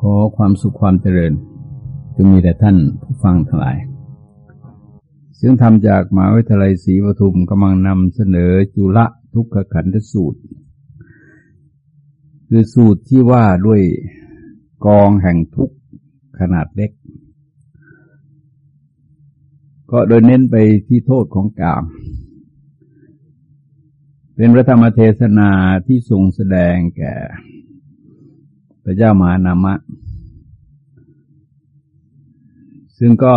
ขอความสุขความเจริญจะมีแต่ท่านผู้ฟังทั้งหลายซึ่งทำจากมหาวิทยาลัยศรีปทุมกำลังนำเสนอจุลทุกขขันธสูตร คือสูตรที่ว่าด้วยกองแห่งทุกขนาดเล็ก ก็โดยเน้นไปที่โทษของกาม เป็นพระธรรมเทศนาที่ทรงแสดงแก่ ระเจ้ามานามะ ซึ่งก็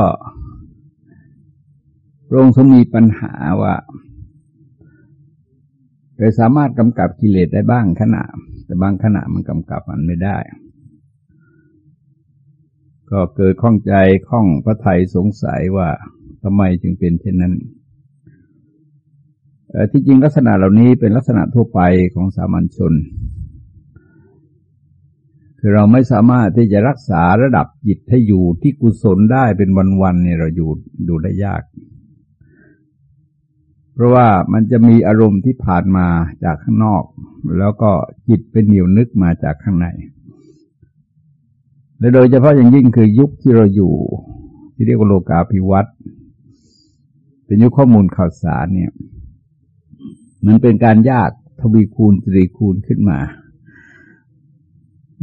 พระองค์ทรงมีปัญหาว่าเคยสามารถกำกับกิเลสได้บ้างขณะ แต่บางขณะมันกำกับมันไม่ได้ ก็เกิดข้องใจข้องพระไทยสงสัยว่าทำไมจึงเป็นเช่นนั้นที่จริงลักษณะเหล่านี้เป็นลักษณะทั่วไปของสามัญชน คือเราไม่สามารถที่จะรักษาระดับจิตให้อยู่ที่กุศลได้เป็นวันๆเนี่ยเราอยู่ดูได้ยาก เพราะว่ามันจะมีอารมณ์ที่ผ่านมาจากข้างนอก แล้วก็จิตเป็นเหนียวนึกมาจากข้างในและโดยเฉพาะอย่างยิ่งคือยุคที่เราอยู่ ที่เรียกว่าโลกาภิวัตน์เป็นยุคข้อมูลข่าวสารเนี่ย มันเป็นการยากทวีคูณตรีคูณขึ้นมา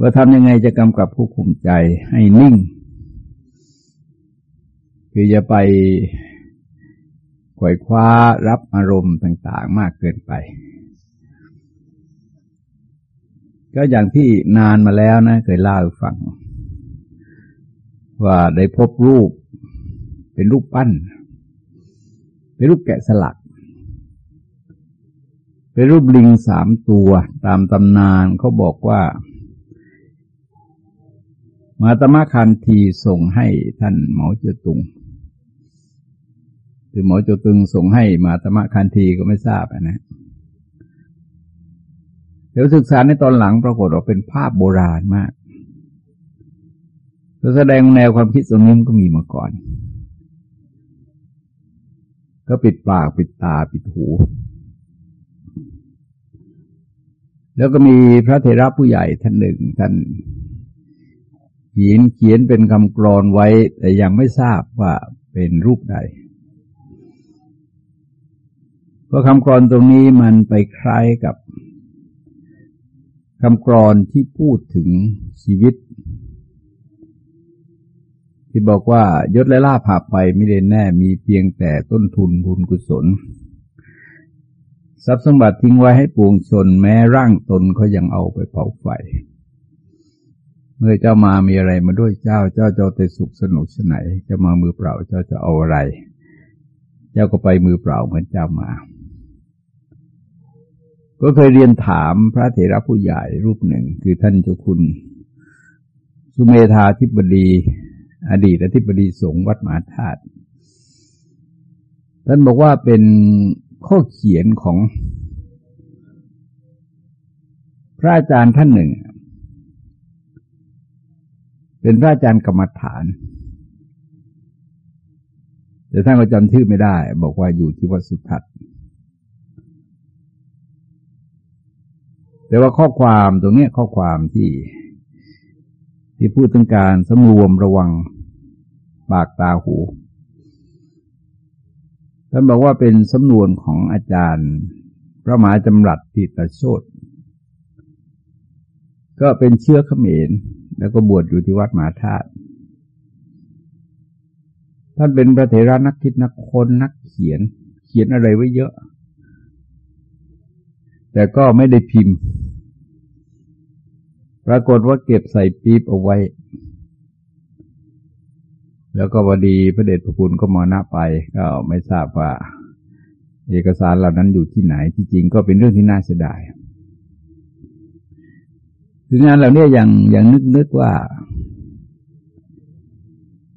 ว่าทำยังไงจะกำกับผู้คุมใจให้นิ่ง คืออย่าไปขวายคว้ารับอารมณ์ต่าง ๆ มากเกินไป ก็อย่างที่นานมาแล้วนะ เคยเล่าให้ฟัง ว่าได้พบรูป เป็นรูปปั้น เป็นรูปแกะสลัก เป็นรูปลิงสามตัวตามตำนานเขาบอกว่า มาตมะคันทีส่งให้ท่านหมอเจตุงคือหมอเจตุงส่งให้มาตมะคันทีก็ไม่ทราบนะเดี๋ยวศึกษาในตอนหลังปรากฏว่าเป็นภาพโบราณมากแสดงแนวความคิดตรงนี้ก็มีมาก่อน ก็ปิดปากปิดตาปิดหู แล้วก็มีพระเทระผู้ใหญ่ท่านหนึ่งท่าน ขียนเขียนเป็นคำกรอนไว้ แต่ยังไม่ทราบว่าเป็นรูปใด เพราะคำกรอนตรงนี้มันไปคล้ายกับคำกรอนที่พูดถึงชีวิต ที่บอกว่ายศและลาภาไปไม่ได้แน่มีเพียงแต่ต้นทุนบุญกุศล ทรัพย์สมบัติทิ้งไว้ให้ปวงชนแม้ร่างตนเขายังเอาไปเผาไฟ เมื่อเจ้ามามีอะไรมาด้วยเจ้า เจ้าจะแต่สุขสนุกสนจะมามือเปล่าเจ้าจะเอาอะไร เจ้าก็ไปมือเปล่าเหมือนเจ้ามา ก็เคยเรียนถามพระเถระผู้ใหญ่รูปหนึ่ง คือท่านเจ้าคุณ สุเมธาธิบดี อดีตอธิบดีสงฆ์วัดมหาธาตุท่านบอกว่าเป็นข้อเขียนของพระอาจารย์ท่านหนึ่ง เป็นพระอาจารย์กรรมฐาน แต่ท่านก็จำชื่อไม่ได้ บอกว่าอยู่ที่วัดสุทัศน์แต่ว่าข้อความตรงนี้ข้อความที่ที่พูดถึงการสำรวมระวังปากตาหู ท่านบอกว่าเป็นสำนวนของอาจารย์ พระมหาจำรัดติตโชตก็เป็นเชื้อเขมร แล้วก็บวชอยู่ที่วัดมหาธาตุท่านเป็นพระเถระนักคิดนักคนนักเขียน เขียนอะไรไว้เยอะ แต่ก็ไม่ได้พิมพ์ ปรากฏว่าเก็บใส่ปี๊บเอาไว้ แล้วก็วดีพระเดชพระคุณก็มาหน้าไปก็ไม่ทราบว่า เอกสารเหล่านั้นอยู่ที่ไหนที่จริงก็เป็นเรื่องที่น่าเสียดาย คืองานเหล่านี้อย่างอย่างนึกนึกว่า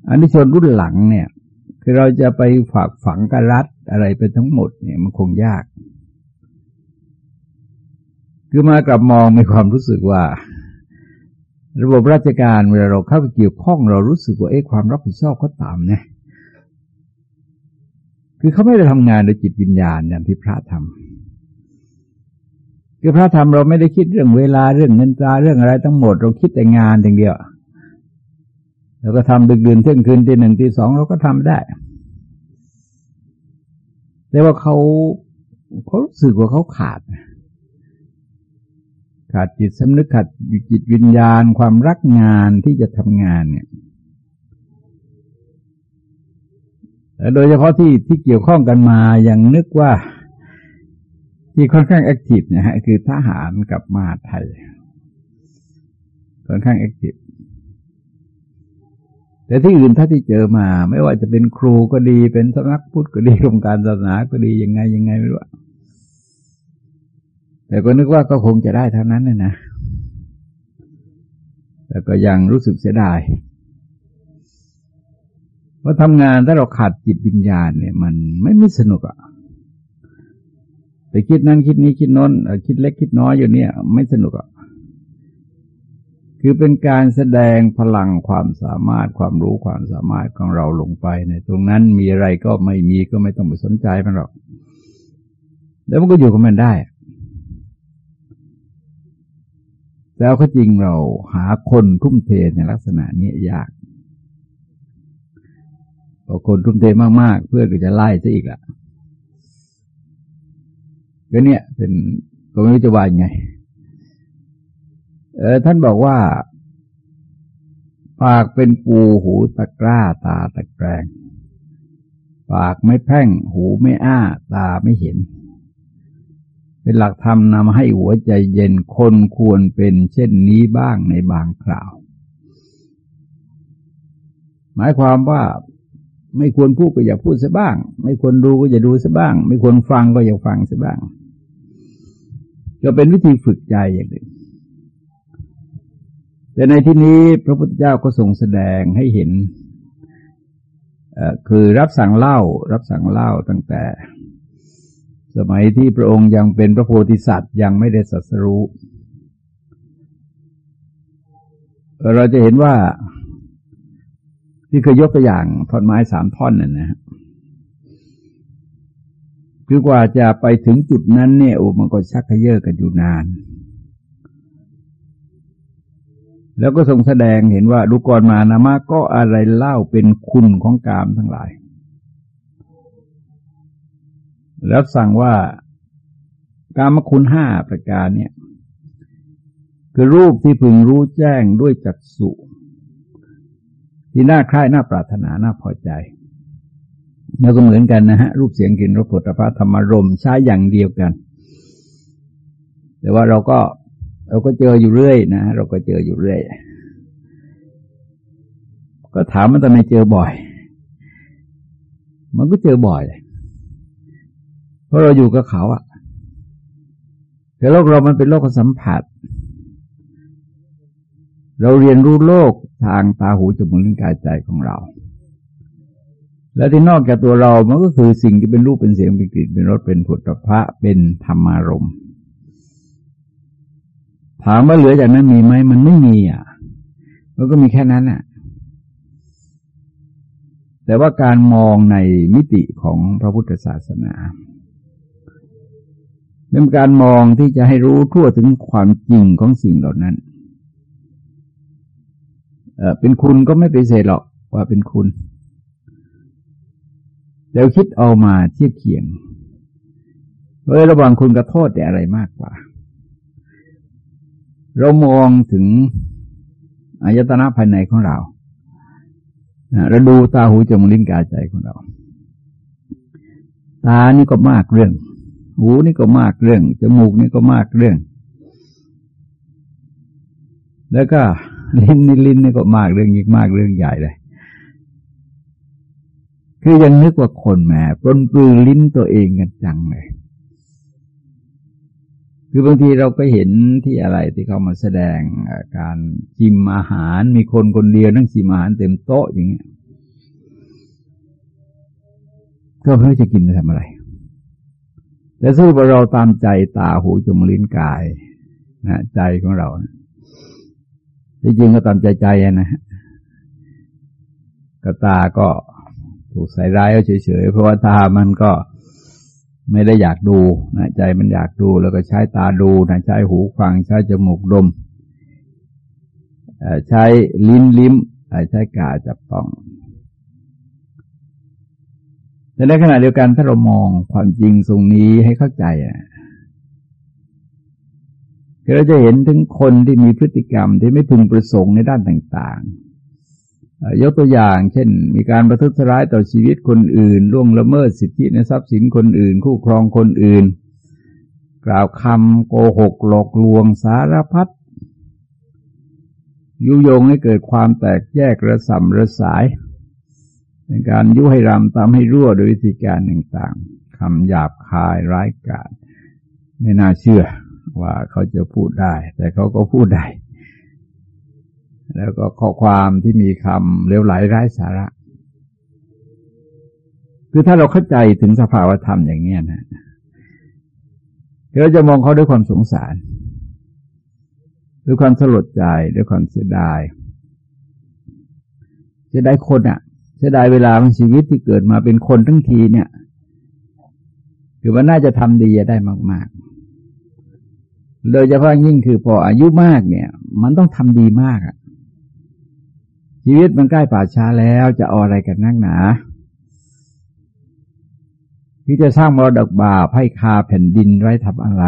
อันที่ชนรุ่นหลังเนี่ย คือเราจะไปฝากฝังกรัฐอะไรไปทั้งหมดเนี่ยมันคงยาก คือมากลับมองมีความรู้สึกว่า ระบบราชการเวลาเราเข้าไปเกี่ยวข้องเรารู้สึกว่าเอ๊ะความรับผิดชอบเขาตามเนี่ยคือเขาไม่ได้ทำงานโดยจิตวิญญาณอย่างที่พระทำ คือพระธรรมเราไม่ได้คิดเรื่องเวลาเรื่องเงินตราเรื่องอะไรทั้งหมดเราคิดแต่งานอย่างเดียวแล้วก็ทำดึกดื่นเที่ยงคืนตีหนึ่งตีสองเราก็ทำได้แต่ว่าเขาเขารู้สึกว่าเขาขาด ขาดจิตสำนึกขาดจิตวิญญาณ ความรักงานที่จะทำงานเนี่ยโดยเฉพาะที่ที่เกี่ยวข้องกันมาอย่างนึกว่า ที่ค่อนข้างแอคทีฟนี่ยฮะคือทหารกับมาไทยค่อนข้างแอคทีฟแต่ที่อื่นถ้าที่เจอมา ไม่ว่าจะเป็นครูก็ดี เป็นสำนักพุทธก็ดีกรมการศาสนาก็ดียังไงยังไงไม่รู้แต่ก็นึกว่าก็คงจะได้เท่านั้นนะนะแต่ก็ยังรู้สึกเสียดายว่าทำงานถ้าเราขาดจิตวิญญาณเนี่ย มันไม่ไม่สนุกอะ่ะ ไปคิดนั้นคิดนี้คิดน้นคิดเล็กคิดน้อยอยู่เนี่ย ไม่สนุกอะ่ะคือเป็นการแสดงพลังความสามารถความรู้ความสามารถของเราลงไปในตรงนั้นมีอะไรก็ไม่มีก็ไม่ต้องไปสนใจมันหรอก แล้วมันก็อยู่กับมันได้ แล้วก็จริงเราหาคนทุ่มเทในลักษณะนี้ยากพอคนทุ่มเทมากๆ เพื่อก็จะไล่ซะอีกละ ก็เนี่ยเป็นก็ไม่รู้จะว่ายังไง เออท่านบอกว่า ปากเป็นปูหูตะกร้าตาตะแกรงปากไม่แพ่ง หูไม่อ้า ตาไม่เห็น เป็นหลักธรรมนำให้หัวใจเย็นคนควรเป็นเช่นนี้บ้างในบางคราว หมายความว่าไม่ควรพูดก็อย่าพูดซะบ้าง ไม่ควรดูก็อย่าดูซะบ้าง ไม่ควรฟังก็อย่าฟังซะบ้าง ก็เป็นวิธีฝึกใจอย่างหนึ่ง แต่ในที่นี้พระพุทธเจ้าก็ทรงแสดงให้เห็น คือรับสั่งเล่า รับสั่งเล่าตั้งแต่ สมัยที่พระองค์ยังเป็นพระโพธิสัตว์ยังไม่ได้สัสรู้เราจะเห็นว่าที่เคยยกตัวอย่างท่อนไม้สามท่อนนั่นนะ คือกว่าจะไปถึงจุดนั้นเนี่ยโอ้มันก็ชักขยเยอะกันอยู่นาน แล้วก็ทรงแสดงเห็นว่าดูก่อนมานามาก็อะไรเล่าเป็นคุณของกามทั้งหลาย แล้วสั่งว่ากามคุณห้าประการเนี่ยคือรูปที่พึงรู้แจ้งด้วยจักสุที่น่าคล้ายน่าปรารถนาน่าพอใจ แล้วก็เหมือนกันนะฮะ รูปเสียงกลิ่นรสผลิภัณฑ์ธรรมรมใช้อย่างเดียวกัน แต่ว่าเราก็เราก็เจออยู่เรื่อยนะเราก็เจออยู่เรื่อย ก็ถามมันทำไมเจอบ่อย มันก็เจอบ่อย เพราะเราอยู่กับเขาอะแต่โลกเรามันเป็นโลกสัมผัส เราเรียนรู้โลกทางตาหูจมูกลิ้นกายใจของเรา และที่นอกจากตัวเรา มันก็คือสิ่งที่เป็นรูปเป็นเสียงเป็นกลิ่นเป็นรสเป็นผุตพระเป็นธรรมารมณ์ถามว่าเหลือจากนั้นมีไหมมันไม่มีอะ มันก็มีแค่นั้นอะ แต่ว่าการมองในมิติของพระพุทธศาสนาเป็นการมองที่จะให้รู้ทั่วถึงความจริงของสิ่งเหล่านั้นเออเป็นคุณก็ไม่ไปเสดหรอกว่าเป็นคุณ แล้วคิดเอามาเทียบเคียงเออระหว่างคุณกับโทษแต่อะไรมากกว่า เรามองถึงอายตนะภายในของเราเราดูตาหูจมูกลิ้นกายใจของเรา ตานี่ก็มากเรื่อง หูนี่ก็มากเรื่อง จมูกนี่ก็มากเรื่อง แล้วก็ลิ้นนี่ลิ้นนี่ก็มากเรื่องยิ่งมากเรื่องใหญ่เลย คือยังนึกว่าคนแหมปลนปลือลิ้นตัวเองกันจังเลย คือบางทีเราก็เห็นที่อะไรที่เขามาแสดงการชิมอาหารมีคนคนเดียวนั่งชิมอาหารเต็มโต๊ะอย่างเงี้ยก็ไม่รู้จะกินไปทำอะไรแต่สู้ว่าเราตามใจตาหูจมูกลิ้นกายนะใจของเราจริงก็ตามใจใจนะก็ตาก็ ถูกใส่ร้ายเอาเฉยๆ เพราะว่าตามันก็ไม่ได้อยากดูนะใจมันอยากดูแล้วก็ใช้ตาดูนะใช้หูฟังใช้จมูกดมใช้ลิ้นลิ้มใช้กาจับต้องแต่ในขณะเดียวกันถ้าเรามองความจริงตรงนี้ให้เข้าใจอะเราจะเห็นถึงคนที่มีพฤติกรรมที่ไม่พึงประสงค์ในด้านต่าง ๆ ยกตัวอย่างเช่น มีการประทุษร้ายต่อชีวิตคนอื่น ล่วงละเมิดสิทธิในทรัพย์สินคนอื่น คู่ครองคนอื่น กล่าวคำโกหกหลอกลวงสารพัดยุยงให้เกิดความแตกแยกระสำระสายในการยุให้รำตามให้รั่วโดยวิธีการต่างๆคำหยาบคายร้ายกาจไม่น่าเชื่อว่าเขาจะพูดได้ แต่เขาก็พูดได้ แล้วก็ข้อความที่มีคำเลวไหลไร้สาระ คือถ้าเราเข้าใจถึงสภาวธรรมอย่างนี้นะเราจะมองเขาด้วยความสงสาร ด้วยความสลดใจด้วยความเสียดายเสียดายคนอะ่ะเสียดายเวลาของชีวิตที่เกิดมาเป็นคนทั้งทีเนี่ยคือว่าน่าจะทำดีได้มาก ๆ โดยเฉพาะยิ่งคือพออายุมากเนี่ย มันต้องทำดีมากอะ ชีวิตมันใกล้ป่าช้าแล้วจะเอาอะไรกันนักหนาที่จะสร้างมรดกบาปให้คาแผ่นดินไว้ทำอะไร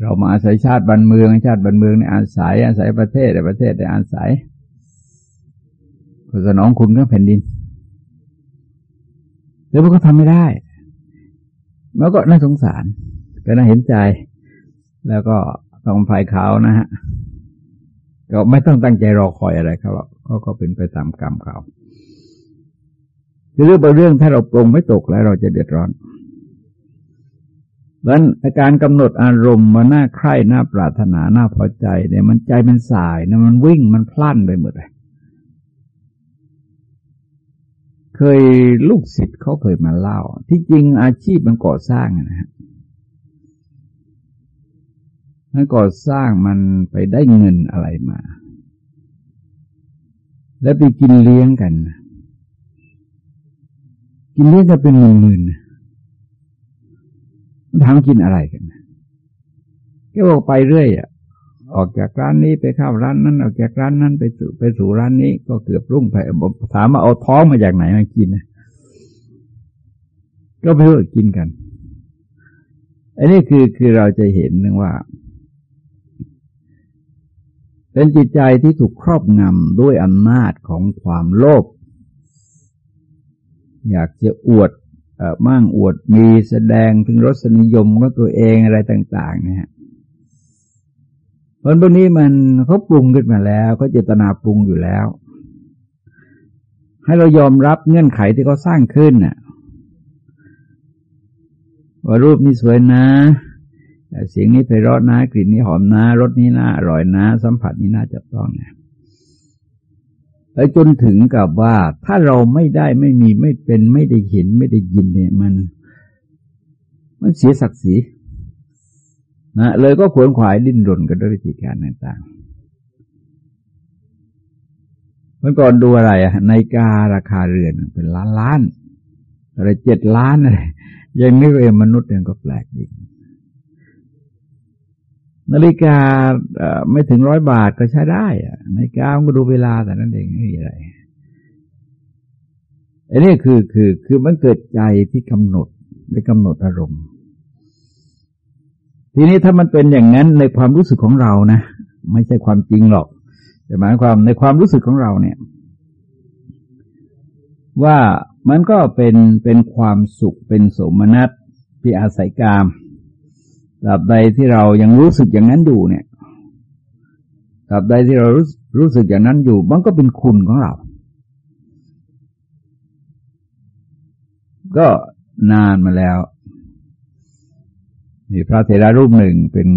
เรามาอาศัยชาติบันเมือง ชาติบันเมืองในอาศัย อาศัยประเทศในประเทศในอาศัยสนองคุณก็แผ่นดิน แล้วมันก็ทำไม่ได้มันก็น่าสงสาร ก็น่าเห็นใจ แล้วก็ต้องฝ่ายเขานะฮะ ก็ไม่ต้องตั้งใจรอคอยอะไรเขาหรอกเขาก็เป็นไปตามกรรมเขาคือเรื่องบางเรื่องถ้าเราปรงไม่ตกแล้วเราจะเดือดร้อนเพราะนั้นการกำหนดอารมณ์มาหน้าใคร่หน้าปรารถนาหน้าพอใจเนี่ยมันใจมันสายนะมันวิ่งมันพลั่นไปหมดเลยเคยลูกศิษย์เขาเคยมาเล่า ที่จริงอาชีพมันก่อสร้างนะฮะ มันก่อสร้างมันไปได้เงินอะไรมา แล้วไปกินเลี้ยงกัน กินเลี้ยงกันเป็นหมื่นๆถามกินอะไรกันแกบอกไปเรื่อยอะออกจากร้านนี้ไปเข้าร้านนั้น ออกจากร้านนั้นไปสู่ไปสู่ร้านนี้ ก็เกือบรุ่งไปถามมาเอาท้องมาจากไหนมากินนะก็ไปเพื่อกินกัน อันนี้คือคือเราจะเห็นนึงว่า เป็นจิตใจที่ถูกครอบงำด้วยอำนาจของความโลภ อยากจะอวดมั่งอวดมีแสดงถึงรสนิยมของตัวเองอะไรต่าง ๆ นะฮะคนพวกนี้มันเขาปรุงขึ้นมาแล้วเขาเจตนาปรุงอยู่แล้ว ให้เรายอมรับเงื่อนไขที่เขาสร้างขึ้นน่ะว่ารูปนี้สวยนะ เสียงนี้ไพเราะนะกลิ่นนี้หอมนะรสนี้น่าอร่อยนะ สัมผัสนี้น่าจับต้องเนี่ยไปจนถึงกับว่าถ้าเราไม่ได้ไม่มีไม่เป็นไม่ได้เห็นไม่ได้ยินเนี่ยมัน มันเสียศักดิ์ศรีนะเลยก็ขวนขวายดิ้นรนกันด้วยวิธีการต่างๆเมื่อก่อนดูอะไรอะในการาคาเรือนเป็นล้านล้านอะไรเจ็ดล้านอะไรยังนึกเองมนุษย์ยังก็แปลกดี นาฬิกาไม่ถึงร้อยบาทก็ใช้ได้นาฬิกาก็ดูเวลาแต่นั้นเองไม่มีอะไรอันนี้คือคือคือมันเกิดใจที่กำหนดไปกำหนดอารมณ์ ทีนี้ถ้ามันเป็นอย่างนั้นในความรู้สึกของเรานะ ไม่ใช่ความจริงหรอก แต่หมายความในความรู้สึกของเราเนี่ย ว่ามันก็เป็นเป็นความสุขเป็นสมนัตที่อาศัยกาม ตราบใดที่เรายังรู้สึกอย่างนั้นอยู่เนี่ยตราบใดที่เรารู้รู้สึกอย่างนั้นอยู่ มันก็เป็นคุณของเรา ก็นานมาแล้วมีพระเถระรูปหนึ่งเป็น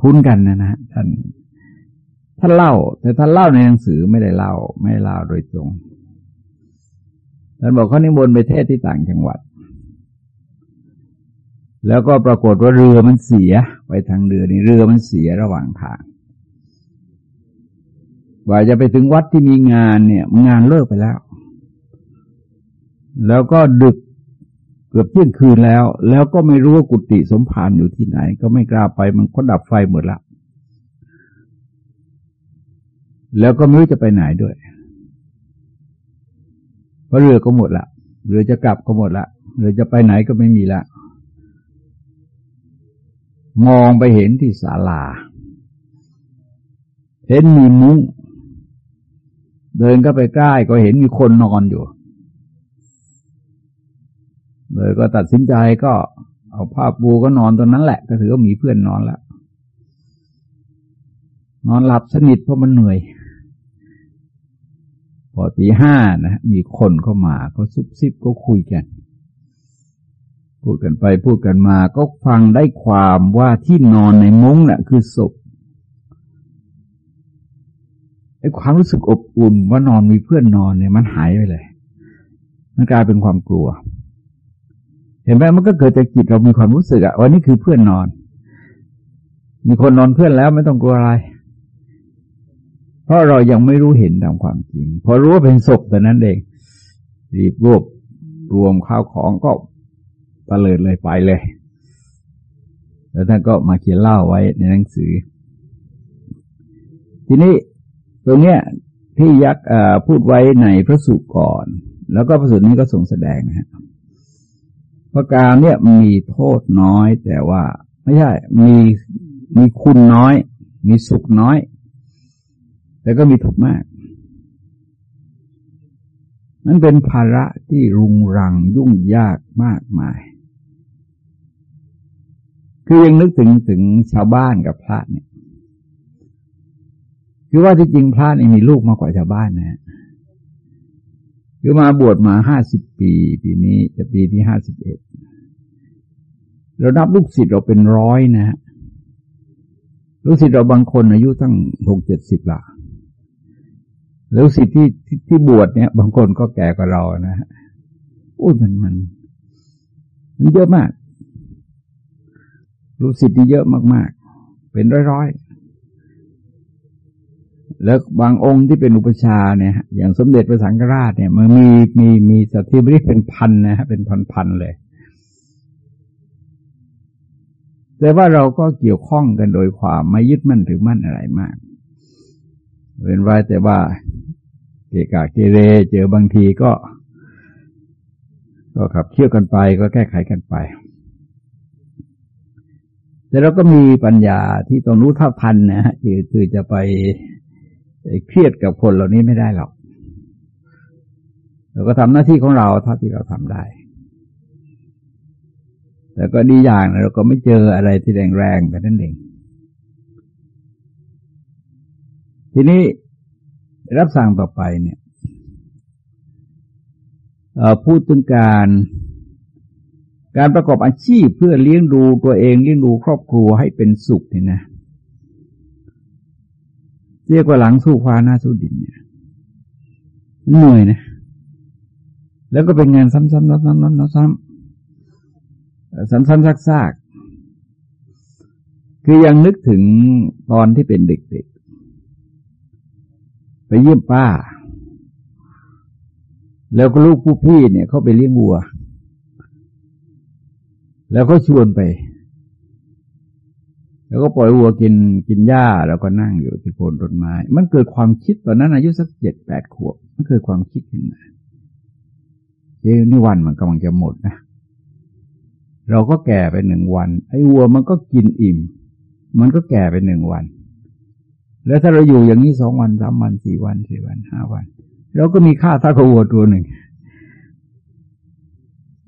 คุ้นกันนะนะท่านท่านเล่า แต่ท่านเล่าในหนังสือไม่ได้เล่า ไม่เล่าโดยตรงท่านบอกเขานิมนต์ไปเทศที่ต่างจังหวัด แล้วก็ปรากฏว่าเรือมันเสีย ไปทางเรือนี่เรือมันเสียระหว่างทางว่าจะไปถึงวัดที่มีงานเนี่ย งานเลิกไปแล้ว แล้วก็ดึกเกือบเที่ยงคืนแล้ว แล้วก็ไม่รู้ว่ากุฏิสมภารอยู่ที่ไหน ก็ไม่กล้าไปมันก็ดับไฟหมดละแล้วก็ไม่รู้จะไปไหนด้วยเพราะเรือก็หมดละเรือจะกลับก็หมดละเรือจะไปไหนก็ไม่มีละ มองไปเห็นที่ศาลา เห็นมีมุ้งเดินก็ไปใกล้ก็เห็นมีคนนอนอยู่ เลยก็ตัดสินใจก็เอาผ้าปูก็นอนตรงนั้นแหละ ก็ถือว่ามีเพื่อนนอนแล้วนอนหลับสนิทเพราะมันเหนื่อย พอตีห้านะมีคนเข้ามาก็ซุบซิบก็คุยกัน พูดกันไปพูดกันมาก็ฟังได้ความว่าที่นอนในมุ้งน่ะ คือศพไอ้ความรู้สึกอบอุ่นว่านอนมีเพื่อนนอนเนี่ยมันหายไปเลย มันกลายเป็นความกลัว เห็นไหมมันก็เกิดจากจิตเรามีความรู้สึกอะว่านี่คือเพื่อนนอน มีคนนอนเพื่อนแล้วไม่ต้องกลัวอะไร เพราะเรายังไม่รู้เห็นตามความจริง พอรู้ว่าเป็นศพแต่นั้นเองรีบรวบรวมข้าวของก็ ตะเลิดเลยไปเลย แล้วท่านก็มาเขียนเล่าไว้ในหนังสือ ทีนี้ตรงเนี้ยที่ยักษ์พูดไว้ในพระสุก่อน แล้วก็พระสูตรนี้ก็ส่งแสดงนะฮะประการเนี่ยมีโทษน้อย แต่ว่าไม่ใช่ มีมีคุณน้อย มีสุขน้อย แต่ก็มีทุกข์มากนั่นเป็นภาระที่รุงรังยุ่งยากมากมาย คือยังนึกถึงถึงชาวบ้านกับพระเนี่ย คือว่าที่จริงพระนี่มีลูกมากกว่าชาวบ้านนะคือมาบวชมาห้าสิบปี ปีนี้จะปีที่ห้าสิบเอ็ดเรานับลูกศิษย์เราเป็นร้อยนะฮะลูกศิษย์เราบางคนอายุตั้งหกเจ็ดสิบละแล้วศิษย์ที่ที่บวชเนี่ย บางคนก็แก่กว่าเรานะฮะโอ้ยมันมัน มันเยอะมาก ลูกศิษย์ที่เยอะมาก ๆ เป็นร้อยๆ แล้วบางองค์ที่เป็นอุปชาเนี่ย อย่างสมเด็จพระสังฆราชเนี่ย มันมีมีมีสัตธิบริเป็นพันนะฮะเป็นพันๆเลย แต่ว่าเราก็เกี่ยวข้องกันโดยความไม่ยึดมั่นถือมั่นอะไรมากเป็นไว้แต่ว่าเกกาเกเรเจอบางทีก็ ก็ขับเคี่ยวกันไปก็แก้ไขกันไป แต่เราก็มีปัญญาที่ต้องรู้ท่าทันนะฮะคือจะไปเครียดกับคนเหล่านี้ไม่ได้หรอกเราก็ทำหน้าที่ของเราเท่าที่เราทำได้แต่ก็ดีอย่างนะเราก็ไม่เจออะไรที่แรงๆแต่นั่นเอง ทีนี้รับสั่งต่อไปเนี่ยพูดถึงการ การประกอบอาชีพเพื่อเลี้ยงดูตัวเองเลี้ยงดูครอบครัวให้เป็นสุขเนี่ยนะเรียกว่าหลังสู้ฟ้าหน้าสู้ดินเนี่ยเหนื่อยนะ แล้วก็เป็นงานซ้ำๆซ้ำๆซ้ำๆซ้ำซ้ำๆซากๆ คือยังนึกถึงตอนที่เป็นเด็กๆ ไปเยี่ยมป้า แล้วก็ลูกผู้พี่เนี่ยเขาไปเลี้ยงวัว แล้วก็ชวนไป แล้วก็ปล่อยวัวกินกินหญ้าแล้วก็นั่งอยู่ที่โคนต้นไม้ มันเกิดความคิดตอนนั้นอายุสักเจ็ดแปดขวบ มันเกิดความคิดขึ้นมาเอ้นี่วันมันกำลังจะหมดนะเราก็แก่ไปหนึ่งวัน ไอ้วัวมันก็กินอิ่ม มันก็แก่ไปหนึ่งวัน แล้วถ้าเราอยู่อย่างนี้สองวันสามวันสี่วันสี่วันห้าวัน เราก็มีค่าเท่ากับวัวตัวหนึ่ง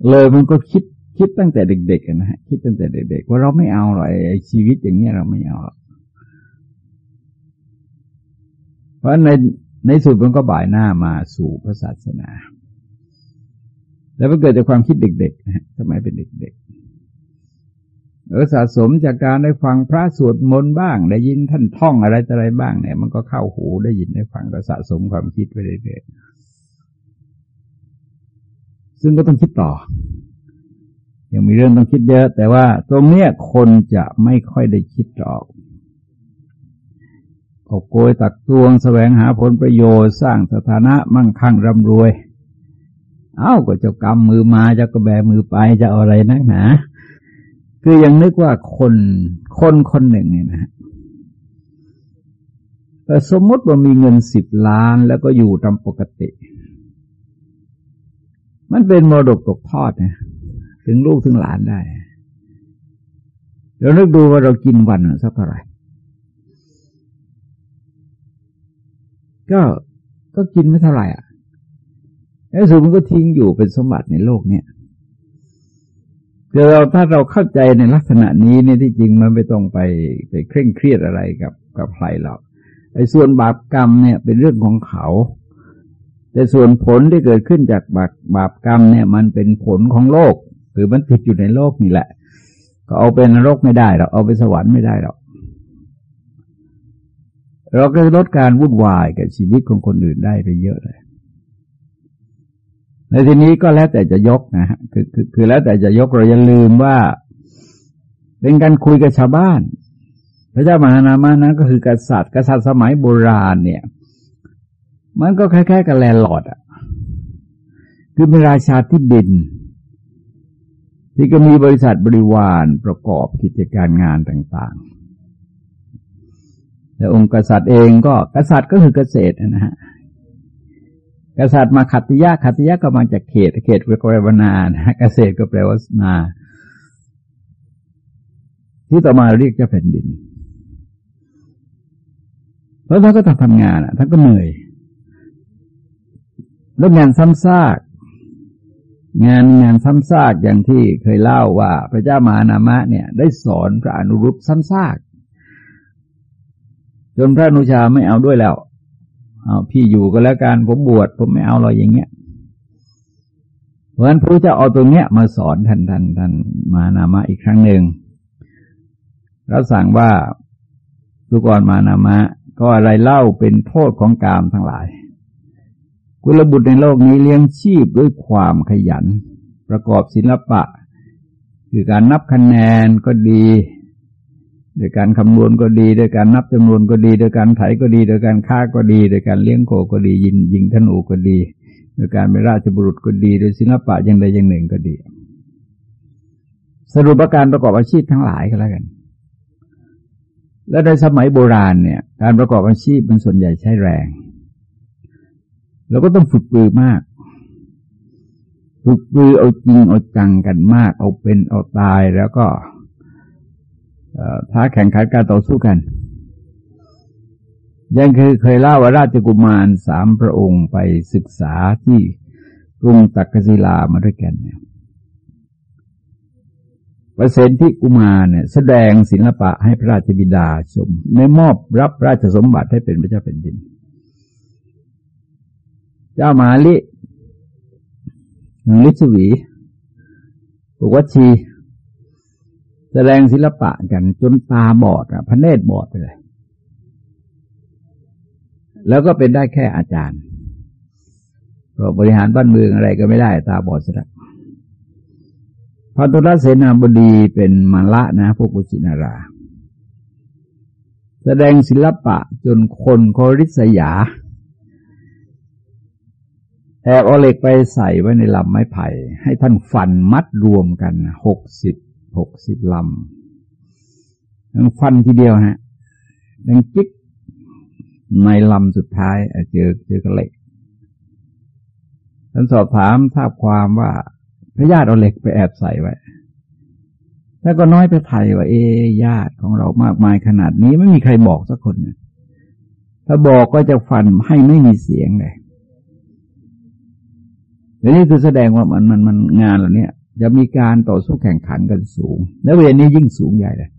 เลยมันก็คิด คิดตั้งแต่เด็กๆนะฮะคิดตั้งแต่เด็กๆว่าเราไม่เอาหรอกไอ้ชีวิตอย่างเงี้ยเราไม่เอาเพราะในในสุดมันก็บ่ายหน้ามาสู่พระศาสนา แล้วมันเกิดจากความคิดเด็กๆนะฮะสมัยเป็นเด็กๆเออสะสมจากการได้ฟังพระสวดมนต์บ้าง ได้ยินท่านท่องอะไรอะไรบ้างเนี่ย มันก็เข้าหูได้ยินได้ฟังก็สะสมความคิดไปเรื่อยๆซึ่งก็ต้องคิดต่อ ยังมีเรื่องต้องคิดเยอะ แต่ว่าตรงเนี้ยคนจะไม่ค่อยได้คิดหรอกกอบโกยตักตวงแสวงหาผลประโยชน์สร้างสถานะมั่งคั่งร่ำรวย เอ้าก็จะกำมือมาจะก็แบมือไปจะอาอะไรนักหนาคือยังนึกว่าคนคนคนหนึ่งเนี่ยนะสมมติว่ามีเงินสิบล้านแล้วก็อยู่ตามปกติ มันเป็นมรดกตกทอดนะ ถึงลูกถึงหลานได้เรานึกดูว่าเรากินวันสักเท่าไหร่ก็ก็กินไม่เท่าไหร่อะไอ้สุดมันก็ทิ้งอยู่เป็นสมบัติในโลกเนี่ยเราถ้าเราเข้าใจในลักษณะนี้เนี่ยที่จริงมันไม่ต้องไปไปเคร่งเครียดอะไรกับกับใครหรอกไอ้ส่วนบาปกรรมเนี่ยเป็นเรื่องของเขา แต่ส่วนผลที่เกิดขึ้นจากบาปบาปกรรมเนี่ย มันเป็นผลของโลก หรือมันติดอยู่ในโลกนี่แหละ ก็เอาเป็นนรกไม่ได้หรอกเอาไปสวรรค์ไม่ได้หรอกเราก็ลดการวุ่นวายกับชีวิตของคนอื่นได้ไปเยอะเลยในทีนี้ก็แล้วแต่จะยกนะฮะคือคือคือแล้วแต่จะยกเราอย่าลืมว่า เป็นการคุยกับชาวบ้าน พระเจ้ามหานามานั้นก็คือกษัตริย์กษัตริย์สมัยโบราณเนี่ย มันก็คล้ายๆ กับแลนด์ลอร์ดอะ คือเป็นราชาที่ดิน ที่ก็มีบริษัทบริวารประกอบกิจการงานต่างๆ แต่องค์กษัตริย์เองก็กษัตริย์ก็คือเกษตรนะฮะกษัตริย์มาขัตติยะขัตติยะก็มาจากเขต เขตแปลว่านานะเกษตรก็แปลว่านา ที่ต่อมาเรียกเจ้าแผ่นดิน แล้วท่านก็ต้องทำงานอะท่านก็เหนื่อยแล้วงานซ้ำซาก งานงานซ้ำซากอย่างที่เคยเล่าว่าพระเจ้ามานามะเนี่ย ได้สอนพระอนุรุปซ้ำซากจนพระนุชาไม่เอาด้วยแล้วเอาพี่อยู่ก็แล้วกันผมบวชผมไม่เอาหรอกอย่างเงี้ย เพราะฉะนั้นพระเจ้าเอาตรงเนี้ยมาสอนท่านท่านท่านมานามะอีกครั้งหนึ่งแล้วสั่งว่าทุกรมานามะ ก็อะไรเล่าเป็นโทษของกามทั้งหลาย กุลบุตรในโลกนี้เลี้ยงชีพด้วยความขยัน ประกอบศิลปะ คือการนับคะแนนก็ดีโดยการคำนวณก็ดี โดยการนับจำนวนก็ดี โดยการไถก็ดี โดยการฆ่าก็ดี โดยการเลี้ยงโคก็ดี ยิงยิงธนูก็ดี โดยการเป็นราชบุรุษก็ดี โดยศิลปะอย่างใดอย่างหนึ่งก็ดี สรุปประการประกอบอาชีพทั้งหลายก็แล้วกัน และในสมัยโบราณเนี่ย การประกอบอาชีพมันส่วนใหญ่ใช้แรง เราก็ต้องฝึกปรือมาก ฝึกปรือเอาจริงเอาจังกันมาก เอาเป็นเอาตายแล้วก็ท้าแข่งขันการต่อสู้กัน ยังคือเคยเล่าว่าราชกุมารสามพระองค์ไปศึกษาที่กรุงตักกศิลามาด้วยกันเนี่ยเปรเซนที่กุมารเนี่ยแสดงศิลปะให้พระราชบิดาชมในมอบรับราชสมบัติให้เป็นพระเจ้าแผ่นดิน เจ้ามาลิลิศวีปุวัชี แสดงศิลปะกันจนตาบอดอะพระเนตรบอดไปเลย แล้วก็เป็นได้แค่อาจารย์เพราะบริหารบ้านเมืองอะไรก็ไม่ได้ ตาบอดเสียพระตุลเสนาบดีเป็นมาละนะพวกกุสินารา แสดงศิลปะจนคนโคริษยา แอบเอาเหล็กไปใส่ไว้ในลำไม้ไผ่ ให้ท่านฟันมัดรวมกันหกสิบหกสิบลำดังฟันทีเดียวฮะดังจิกในลำสุดท้ายเจอเจอกระเหล็กท่านสอบถามทราบความว่าพระญาติเอาเหล็กไปแอบใส่ไว้ถ้าก็น้อยไปไทยว่าเอญาติของเรามากมายขนาดนี้ไม่มีใครบอกสักคนเนี่ยถ้าบอกก็จะฟันให้ไม่มีเสียงเลย นนี้คือแสดงว่ามันมันมันงานเหล่านี้จะมีการต่อสู้แข่งขันกันสูง และเวรนี้ยิ่งสูงใหญ่เลย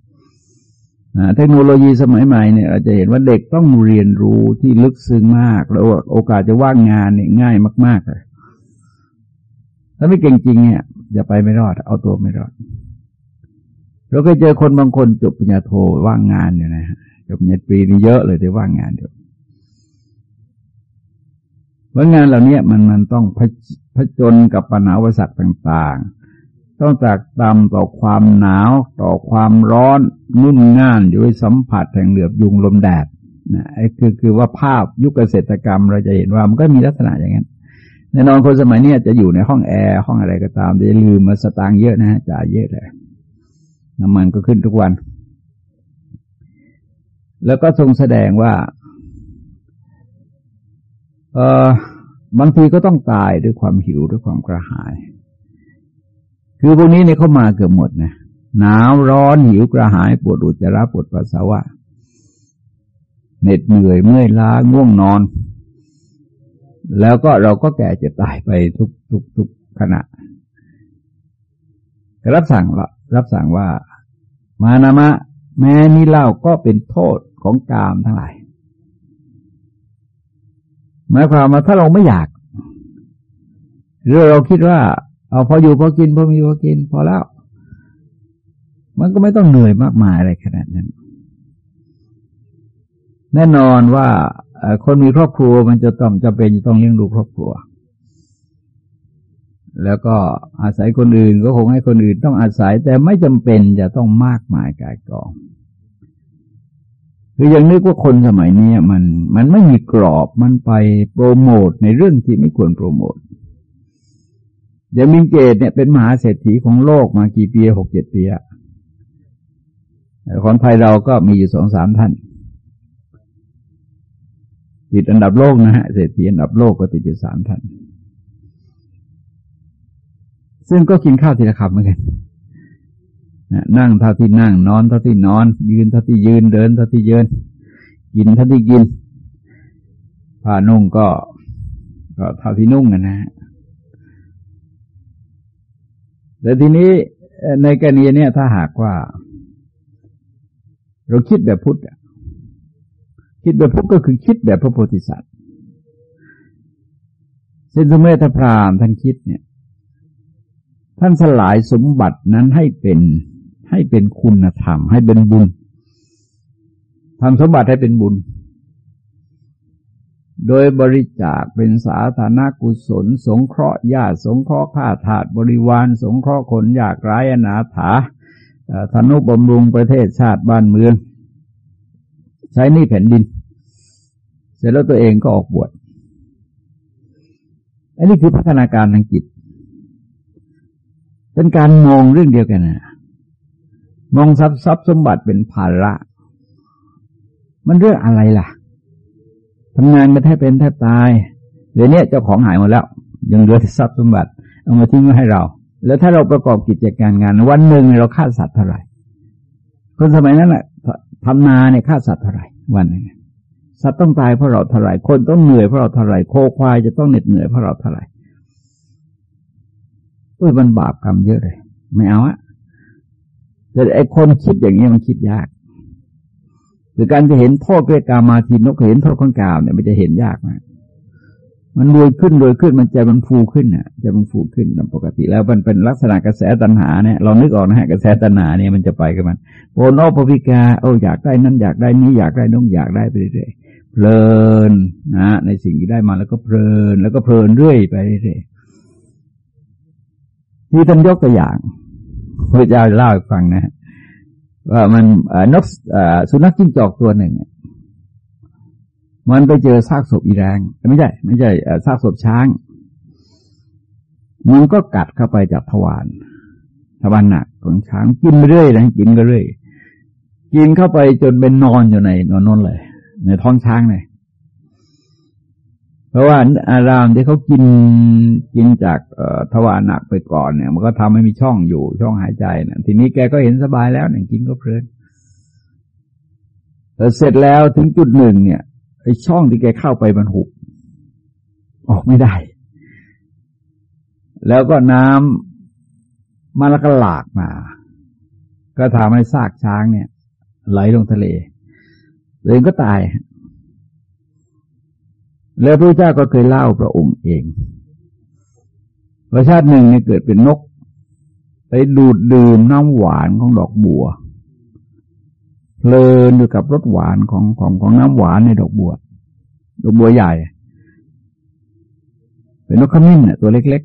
เทคโนโลยีสมัยใหม่เนี่ยเราจะเห็นว่าเด็กต้องเรียนรู้ที่ลึกซึ้งมาก แล้วโอกาสจะว่างงานเนี่ยง่ายมาก ๆเลยถ้าไม่เก่งจริงเนี่ยจะไปไม่รอด เอาตัวไม่รอดเราเคยเจอคนบางคนจบปริญญาโทว่างงานเนี่ยนะจบปริญญาตรีนี่เยอะเลยที่ว่างงานเดียว ว่างานเหล่านี้มันมันต้องผจญกับปัญหาวัฏต่างๆ ต้องจากตามต่อความหนาวต่อความร้อนนุ่นง่านอยู่สัมผัสแห่งเหลือบยุงลมแดดนะไอ้คือคือว่าภาพยุคเกษตรกรรมเราจะเห็นว่ามันก็มีลักษณะอย่างนั้นแน่นอนคนสมัยนี้จะอยู่ในห้องแอร์ห้องอะไรก็ตามจะลืมมาสตางค์เยอะนะฮะจ่ายเยอะเลยน้ำมันก็ขึ้นทุกวัน แล้วก็ทรงแสดงว่า เออบางทีก็ต้องตายด้วยความหิวด้วยความกระหาย คือพวกนี้เนี่ยเข้ามาเกือบหมดนะหนาวร้อนหิวกระหายปวดอุจจาระปวดปัสสาวะเหน็ดเหนื่อยเมื่อยล้าง่วงนอน แล้วก็เราก็แก่จะตายไปทุกทุกทุกขณะ รับสั่งละรับสั่งว่า มานามะ แม้นี้เล่าก็เป็นโทษของกามทั้งหลาย หมายความว่าถ้าเราไม่อยากหรือเราคิดว่า เอาพออยู่พอกินพอมีพอกิน พอแล้ว มันก็ไม่ต้องเหนื่อยมากมายอะไรขนาดนั้น แน่นอนว่าคนมีครอบครัวมันจะต้องจะเป็นจะต้องเลี้ยงดูครอบครัว แล้วก็อาศัยคนอื่นก็คงให้คนอื่นต้องอาศัยแต่ไม่จำเป็นจะต้องมากมายกายกอง คือยังนึกว่าคนสมัยนี้มันมันไม่มีกรอบมันไปโปรโมทในเรื่องที่ไม่ควรโปรโมทอย่ามินเกตเนี่ยเป็นมหาเศรษฐีของโลกมากี่ปีหกเจ็ดปีอะคนไทยเราก็มีอยู่สองสามท่าน ติดอันดับโลกนะฮะเศรษฐีอันดับโลกก็ติดอยู่สามท่าน ซึ่งก็กินข้าวทีละคำเหมือนกัน นั่งเท่าที่นั่ง นอนเท่าที่นอน ยืนเท่าที่ยืนเดินเท่าที่เดิน กินเท่าที่กินผ้านุ่งก็ ก็เท่าที่นุ่งนะนะแต่ทีนี้ในกรณีเนี่ยถ้าหากว่า เราคิดแบบพุทธคิดแบบพุทธก็คือคิดแบบพระโพธิสัตว์เส้นสมัยทพรามท่านคิดเนี่ย ท่านสลายสมบัตินั้นให้เป็น ให้เป็นคุณธรรม ให้เป็นบุญทำสมบัติให้เป็นบุญ โดยบริจาคเป็นสาธารณกุศล สงเคราะห์ญาติสงเคราะห์ข้าทาสบริวาร สงเคราะห์คนยากไร้อนาถาธนุบำรุงประเทศชาติบ้านเมือง ใช้นี่แผ่นดิน เสร็จแล้วตัวเองก็ออกบวชอันนี้คือพัฒนาการทางจิต เป็นการมองเรื่องเดียวกันนะ มองทรัพย์ทรัพย์สมบัติเป็นภาระ มันเรื่องอะไรล่ะทำงานมาแทบเป็นแทบตาย เดี๋ยวนี้เจ้าของหายหมดแล้ว ยังเหลือทรัพย์สมบัติ เอามาทิ้งไว้ให้เรา แล้วถ้าเราประกอบกิจการงาน วันหนึ่งเราฆ่าสัตว์เท่าไหร่ คนสมัยนั้นแหละทำนาเนี่ยฆ่าสัตว์เท่าไหร่วันหนึ่งสัตว์ต้องตายเพราะเราเท่าไหร่ คนต้องเหนื่อยเพราะเราเท่าไหร่โคควายจะต้องเหน็ดเหนื่อยเพราะเราเท่าไหร่เอ้ยมันบาปกรรมเยอะเลย ไม่เอาอะ แต่ไอคนคิดอย่างนี้มันคิดยากคือการจะเห็นโทษเรื่องกามาทีนกเห็นโทษของกาวเนี่ยมันจะเห็นยากมากมันรวยขึ้นรวยขึ้นมันใจมันฟูขึ้นอะใจมันฟูขึ้นตามปกติ แล้วมันเป็นลักษณะกระแสตัณหาเนี่ยเรานึกออกนะฮะกระแสตัณหาเนี่ยมันจะไปกับมันโอนอปพิกาโอ้อยากได้นั้นอยากได้นี้อยากได้น้องอยากได้ไปเรื่อยเพลินนะในสิ่งที่ได้มาแล้วก็เพลินแล้วก็เพลินเรื่อยไปเรื่อยที่ท่านยกตัวอย่าง พระเจ้าเล่าให้ฟังนะว่ามันนกสุนัขจิ้งจอกตัวหนึ่ง มันไปเจอซากศพอีแรงไม่ใช่ไม่ใช่ซากศพช้าง มันก็กัดเข้าไปจากทวารทวารหนักของช้างกินไปเรื่อยนะกินก็เรื่อยกินเข้าไปจนเป็นนอนอยู่ในนอนนนเลย ในท้องช้างเลย เพราะว่าอารามที่เขากินกินจากทวารหนักไปก่อนเนี่ย มันก็ทำให้มีช่องอยู่ช่องหายใจนะทีนี้แกก็เห็นสบายแล้วเนี่ยกินก็เพลินแต่เสร็จแล้วถึงจุดหนึ่งเนี่ยไอ้ช่องที่แกเข้าไปมันหุบออกไม่ได้ แล้วก็น้ำมันแล้วก็หลากมา ก็ทำให้ซากช้างเนี่ย ไหลลงทะเลเลยก็ตาย แล้วพระเจ้าก็เคยเล่าพระองค์เองประชาติหนึ่งเนี่ยเกิดเป็นนก ไปดูดดื่มน้ำหวานของดอกบัวเพลินอยู่กับรสหวานของของของน้ำหวานในดอกบัว ดอกบัวใหญ่ เป็นนกขมิ้นเนี่ยตัวเล็ก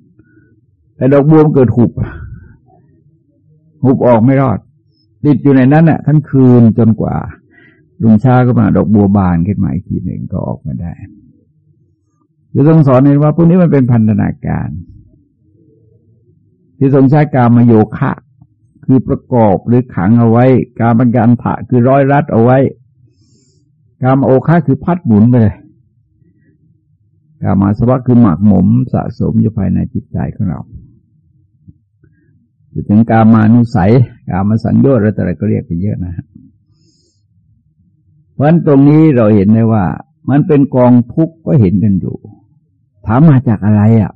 ๆ แต่ดอกบัวมันเกิดหุบ หุบออกไม่รอด ติดอยู่ในนั้นน่ะทั้งคืนจนกว่า ลุงชาก็มาดอกบัวบานขึ้นมาอีกทีหนึ่งก็ออกมาได้คือต้องสอนเห็นว่าพวกนี้มันเป็นพันธนาการ ที่ทรงใช้การมาโยคะ คือประกอบหรือขังเอาไว้ การบังการถะคือร้อยรัดเอาไว้ การมโอคะคือพัดหมุนไปเลยกามาสวะคือหมักหมมสะสมอยู่ภายในจิตใจของเราจะถึงกามานุสัย กามาสังโยชน์อะไรก็เรียกไปเยอะนะฮะ เพราะฉะนั้นตรงนี้เราเห็นได้ว่า มันเป็นกองทุกข์ก็เห็นกันอยู่ ถามมาจากอะไรอะ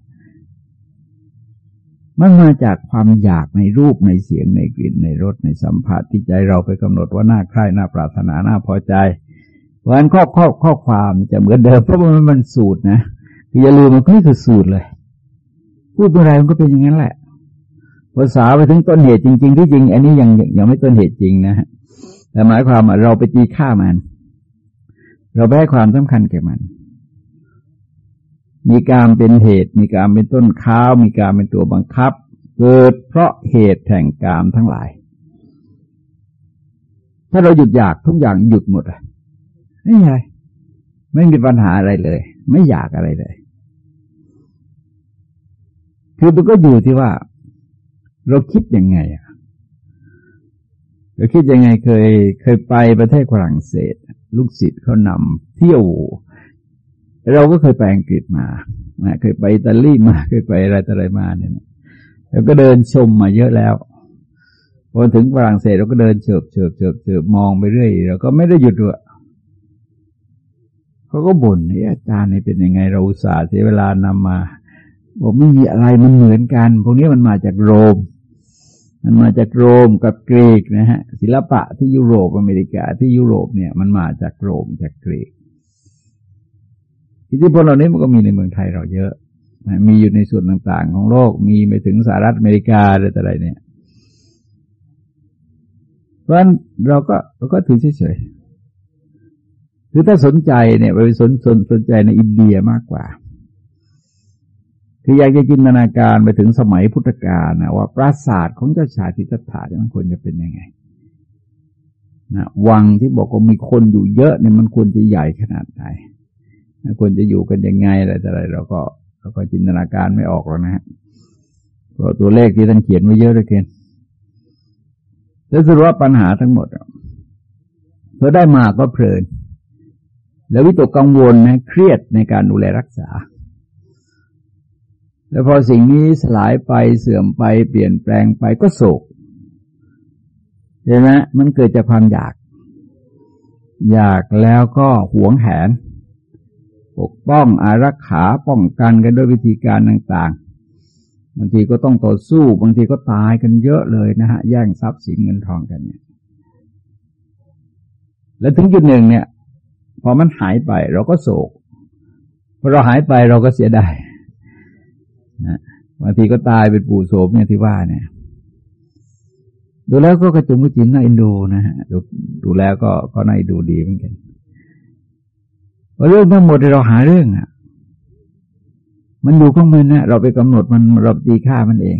มันมาจากความอยากในรูปในเสียงในกลิ่นในรสในสัมผัสที่ใจเราไปกำหนดว่าน่าใคร่น่าปรารถนาน่าพอใจเพราะฉะนั้นข้อข้อข้อความจะเหมือนเดิมเพราะมันมันสูตรนะอย่าลืมมันนี่คือสูตรเลย พูดอะไรมันก็เป็นอย่างนั้นแหละภาษาไปถึงต้นเหตุจริง ๆ ที่จริง อันนี้ยังยังไม่ต้นเหตุจริงนะฮะแต่หมายความว่าเราไปตีค่ามัน เราไปให้ความสำคัญแก่มัน มีการเป็นเหตุ มีการเป็นต้นข้าว มีการเป็นตัวบังคับ เกิดเพราะเหตุแห่งกามทั้งหลาย ถ้าเราหยุดอยากทุกอย่างหยุดหมดเลยไม่มีอะไรไม่มีปัญหาอะไรเลย ไม่อยากอะไรเลย คือมันก็อยู่ที่ว่า เราคิดยังไงอะเราคิดยังไงเคยเคยไปประเทศฝรั่งเศส ลูกศิษย์เขานำเที่ยว เราก็เคยไปอังกฤษมาเคยไปอิตาลีมาเคยไปอะไรต่ออะไรมาเนี่ยเราก็เดินชมมาเยอะแล้วพอถึงฝรั่งเศสเราก็เดินเฉิบเฉิบเฉิบเฉิบมองไปเรื่อยเราก็ไม่ได้หยุดด้วยเขาก็บ่นนี่อาจารย์นี่เป็นยังไงเราอุตส่าห์เสียเวลานำมาบอกไม่มีอะไรมันเหมือนกัน พวกนี้มันมาจากโรม มันมาจากโรมกับกรีกนะฮะศิลปะที่ยุโรปอเมริกาที่ยุโรปเนี่ย มันมาจากโรมจากกรีกอิทธิพลเหล่านี้มันก็มีในเมืองไทยเราเยอะ มีอยู่ในส่วนต่าง ๆ ของโลก มีไปถึงสหรัฐอเมริกาอะไรต่ออะไรเนี่ย เพราะฉะนั้นเราก็เราก็ถือเฉยๆคือถ้าสนใจเนี่ยไปสนสนสนใจในอินเดียมากกว่า คืออยากจะจินตนาการไปถึงสมัยพุทธกาลนะว่าปราสาทของเจ้าชายทิฏฐาเนี่ยมันควรจะเป็นยังไงนะวังที่บอกว่ามีคนอยู่เยอะเนี่ยมันควรจะใหญ่ขนาดไหนควรจะอยู่กันยังไงอะไรแต่อะไรเราก็เราก็จินตนาการไม่ออกแล้วนะฮะเพราะตัวเลขที่ท่านเขียนไว้เยอะเลยเกินแล้วสรุปว่าปัญหาทั้งหมดเพื่อได้มาก็เพลิน แล้ววิตกกังวลนะเครียดในการดูแลรักษา แล้วพอสิ่งนี้สลายไปเสื่อมไปเปลี่ยนแปลงไปก็โศกใช่ไหมมันเกิดจากความอยาก อยากแล้วก็หวงแหน ปกป้องอารักขาป้องกันกันด้วยวิธีการต่างๆ บางทีก็ต้องต่อสู้ บางทีก็ตายกันเยอะเลยนะฮะ แย่งทรัพย์สินเงินทองกันเนี่ย แล้วถึงจุดหนึ่งเนี่ย พอมันหายไปเราก็โศก พอเราหายไปเราก็เสียดาย บางทีก็ตายเป็นปู่โสมเนี่ยที่ว่าเนี่ย ดูแล้วก็กระจุงกระจินน่าอินดูนะฮะดูดูแล้วก็ก็น่าดูดีเหมือนกันเรื่องทั้งหมดเราหาเรื่องอะ มันอยู่ข้างมันนะเราไปกำหนดมันเราตีค่ามันเอง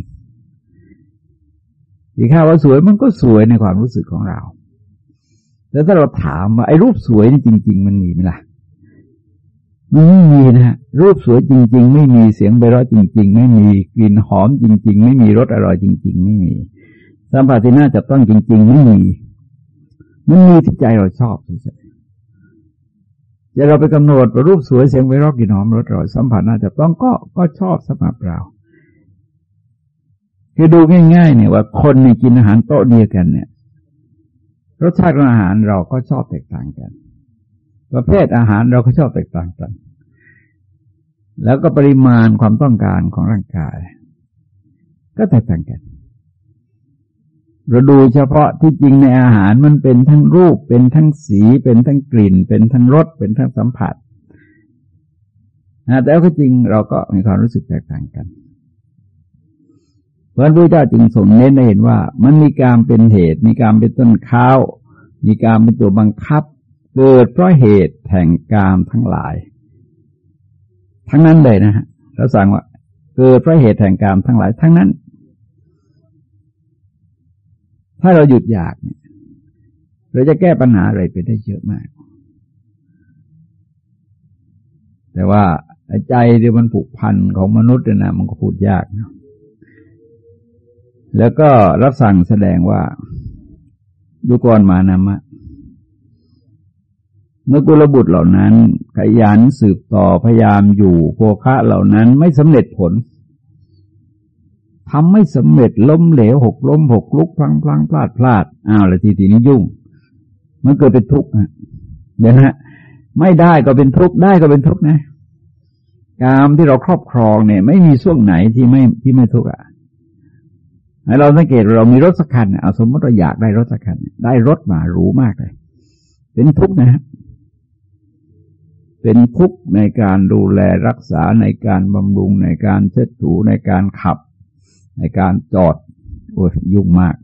ตีค่าว่าสวยมันก็สวยในความรู้สึกของเรา แล้วถ้าเราถามว่าไอ้รูปสวยนี่จริง ๆ มันมีไหมล่ะ มันไม่มีนะฮะรูปสวยจริง ๆ ไม่มีเสียงไบเราะจริง ๆ ไม่มีกลิ่นหอมจริง ๆ ไม่มีรสอร่อยจริง ๆ ไม่มี สัมผัสที่น่าจับต้องจริง ๆ ไม่มีมันมีที่ใจเราชอบเฉยๆจะเราไปกำหนดว่ารูปสวยเสียงไบเราะกลิ่นหอมรสอร่อยสัมผัสน่าจับต้องก็ก็ชอบสำหรับเราคือดูง่ายๆเนี่ยว่าคนในกินอาหารโต๊ะเดียวกันเนี่ยรสชาติของอาหารเราก็ชอบแตกต่างกัน ประเภทอาหารเราก็ชอบแตกต่างกัน แล้วก็ปริมาณความต้องการของร่างกาย ก็แตกต่างกันเราดูเฉพาะที่จริงในอาหารมันเป็นทั้งรูปเป็นทั้งสีเป็นทั้งกลิ่น เป็นทั้งรสเป็นทั้งสัมผัสนะแต่ก็จริงเราก็มีความรู้สึกแตกต่างกัน เพราะพระเจ้าจึงทรงเน้นให้เห็นว่า มันมีการเป็นเหตุ มีการเป็นต้นข้าว มีการเป็นตัวบังคับ เกิดเพราะเหตุแห่งกามทั้งหลาย ทั้งนั้นเลยนะฮะเราสั่งว่า เกิดเพราะเหตุแห่งกามทั้งหลาย ทั้งนั้น ถ้าเราหยุดอยากเนี่ยเราจะแก้ปัญหาอะไรไปได้เยอะมาก แต่ว่าใจที่มันผูกพันของมนุษย์เนี่ยนะมันก็พูดยากนะแล้วก็รับสั่งแสดงว่าดูก่อนมานามะ เมื่อกุลบุตรเหล่านั้น ขยันสืบต่อพยายามอยู่โภคะเหล่านั้นไม่สำเร็จผลทำไม่สำเร็จล้มเหลวหกล้มหกลุกพลังพลังพลาดพลาดอ้าวแล้วทีทีนี้ยุ่ง มันเกิดเป็นทุกข์นะเดี๋ยวนะไม่ได้ก็เป็นทุกข์ได้ก็เป็นทุกข์นะกามที่เราครอบครองเนี่ย ไม่มีช่วงไหนที่ไม่ที่ไม่ทุกข์อะให้เราสังเกตเรามีรถสักคันเอาสมมติเราอยากได้รถสักคันได้รถมาหรูมากเลย เป็นทุกข์นะ เป็นทุกข์ในการดูแลรักษาในการบำรุงในการเช็ดถูในการขับ ในการจอดโอ้ยยุ่งมาก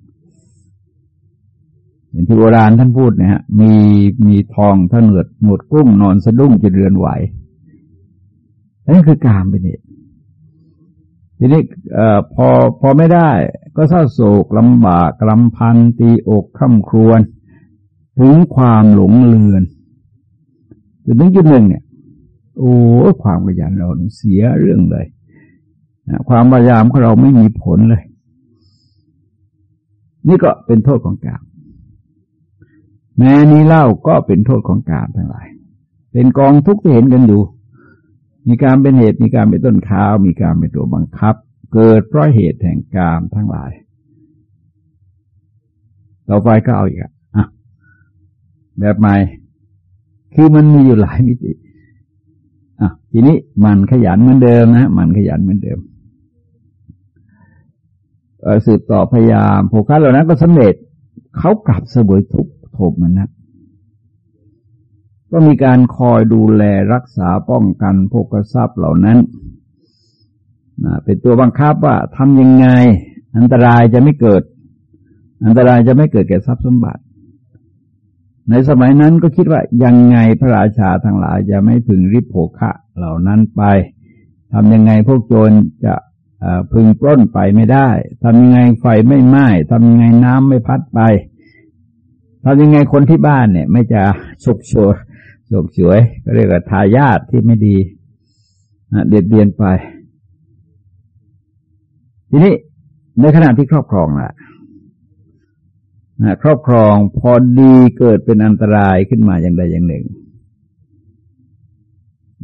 อย่างที่โบราณท่านพูดนะฮะ มีมีทองถ้าเหนือดหมดกุ้งนอนสะดุ้งจะเรือนไหวนั่นคือกามเป็นเหตุทีนี้พอพอไม่ได้ก็เศร้าโศกลำบากลำพันตีอกคร่ำครวญถึงความหลงเลือน จนถึงจุดหนึ่งเนี่ย โอ้ความขยันเราเสียเรื่องเลยนะความพยายามของเราไม่มีผลเลย นี่ก็เป็นโทษของกามแม้นี้เล่าก็เป็นโทษของกามทั้งหลาย เป็นกองทุกข์ที่เห็นกันอยู่ มีการเป็นเหตุมีการเป็นต้นข้าว มีการเป็นตัวบังคับ เกิดเพราะเหตุแห่งกามทั้งหลาย ต่อไปก็เอาอีกอะแบบใหม่ คือมันมีอยู่หลายมิติอะทีนี้มันขยันเหมือนเดิมนะมันขยันเหมือนเดิมสืบต่อพยายามโภคะเหล่านั้นก็สำเร็จเขากลับเสวยทุกโทมันนะก็มีการคอยดูแลรักษาป้องกันพวกทรัพย์เหล่านั้นนะเป็นตัวบังคับว่าทำยังไง อันตรายจะไม่เกิด อันตรายจะไม่เกิดแก่ทรัพย์สมบัติ ในสมัยนั้นก็คิดว่ายังไงพระราชาทั้งหลายจะไม่พึงริบโภคะเหล่านั้นไปทำยังไงพวกโจรจะพึงปล้นไปไม่ได้ทำยังไงไฟไม่ไหม้ทำยังไงน้ำไม่พัดไปทำยังไงคนที่บ้านเนี่ย ไม่จะฉกโชวฉกฉวยก็เรียกว่าทายาทที่ไม่ดีเดียดเดียนไป ทีนี้ในขณะที่ครอบครองล่ะ ครอบครองพอดีเกิดเป็นอันตรายขึ้นมาอย่างใดอย่างหนึ่ง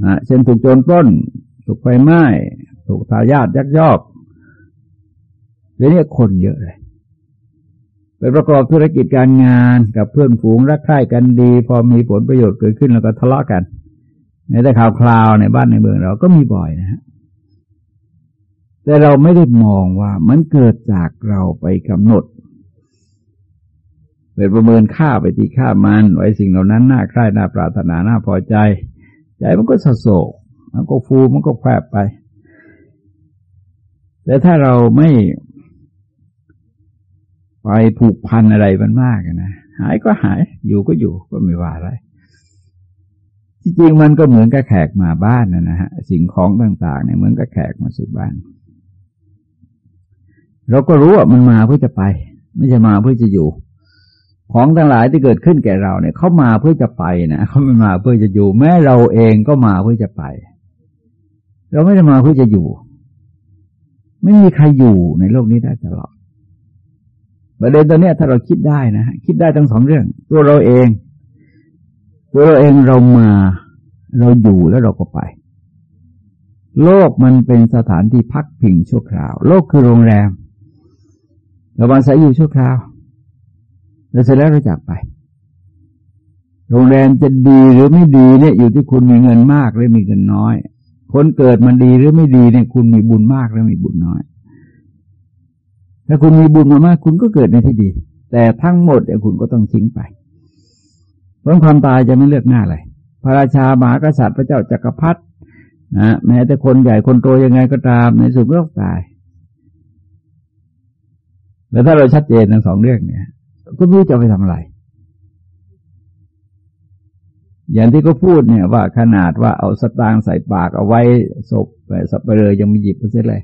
นะเช่นถูกโจรปล้น ถูกไฟไหม้ถูกทายาทยักยอกเดี๋ยวนี้คนเยอะเลยไปประกอบธุรกิจการงานกับเพื่อนฝูงรักใคร่กันดี พอมีผลประโยชน์เกิดขึ้นแล้วก็ทะเลาะกัน ในแต่ข่าวคราวในบ้านในเมืองเราก็มีบ่อยนะฮะแต่เราไม่ได้มองว่ามันเกิดจากเราไปกำหนด ไปประเมินค่าไปตีค่ามันไว้สิ่งเหล่านั้นน่าใคร่น่าปรารถนาน่าพอใจ ใจมันก็สะโศก มันก็ฟูมันก็แฝบไป แต่ถ้าเราไม่ไปผูกพันอะไรมันมากนะหายก็หาย อยู่ก็อยู่ก็ไม่ว่าอะไรจริงๆมันก็เหมือนกับแขกมาบ้านนะนะฮะสิ่งของต่างๆเนี่ยเหมือนกับแขกมาสู่บ้าน เราก็รู้ว่ามันมาเพื่อจะไป ไม่ใช่มาเพื่อจะอยู่ ของทั้งหลายที่เกิดขึ้นแก่เราเนี่ยเขามาเพื่อจะไปนะเขาไม่มาเพื่อจะอยู่ แม้เราเองก็มาเพื่อจะไป เราไม่ได้มาเพื่อจะอยู่ ไม่มีใครอยู่ในโลกนี้ได้ตลอดประเด็นตัวเนี้ยถ้าเราคิดได้นะคิดได้ทั้งสองเรื่อง ตัวเราเอง ตัวเราเองเรามา เราอยู่แล้วเราก็ไป โลกมันเป็นสถานที่พักพิงชั่วคราว โลกคือโรงแรมเรามาใส่อยู่ชั่วคราว แล้วเสร็จแล้วเราจากไป โรงแรมจะดีหรือไม่ดีเนี่ย อยู่ที่คุณมีเงินมากหรือมีเงินน้อย คนเกิดมันดีหรือไม่ดีเนี่ย คุณมีบุญมากหรือมีบุญน้อย ถ้าคุณมีบุญมามาก คุณก็เกิดในที่ดี แต่ทั้งหมดเนี่ยคุณก็ต้องทิ้งไปเพราะความตายจะไม่เลือกหน้าเลยพระราชาหมากษัตริย์พระเจ้าจักรพรรดินะแม้แต่คนใหญ่คนโตยังไงก็ตามในสุดก็ต้องตาย แล้วถ้าเราชัดเจนทั้งสองเรื่องเนี่ย ก็ไม่รู้จะไปทำอะไร อย่างที่เขาพูดเนี่ยว่าขนาดว่าเอาสตางค์ใส่ปากเอาไว้ศพไปสับเปลือยังไม่หยิบมาเสียเลย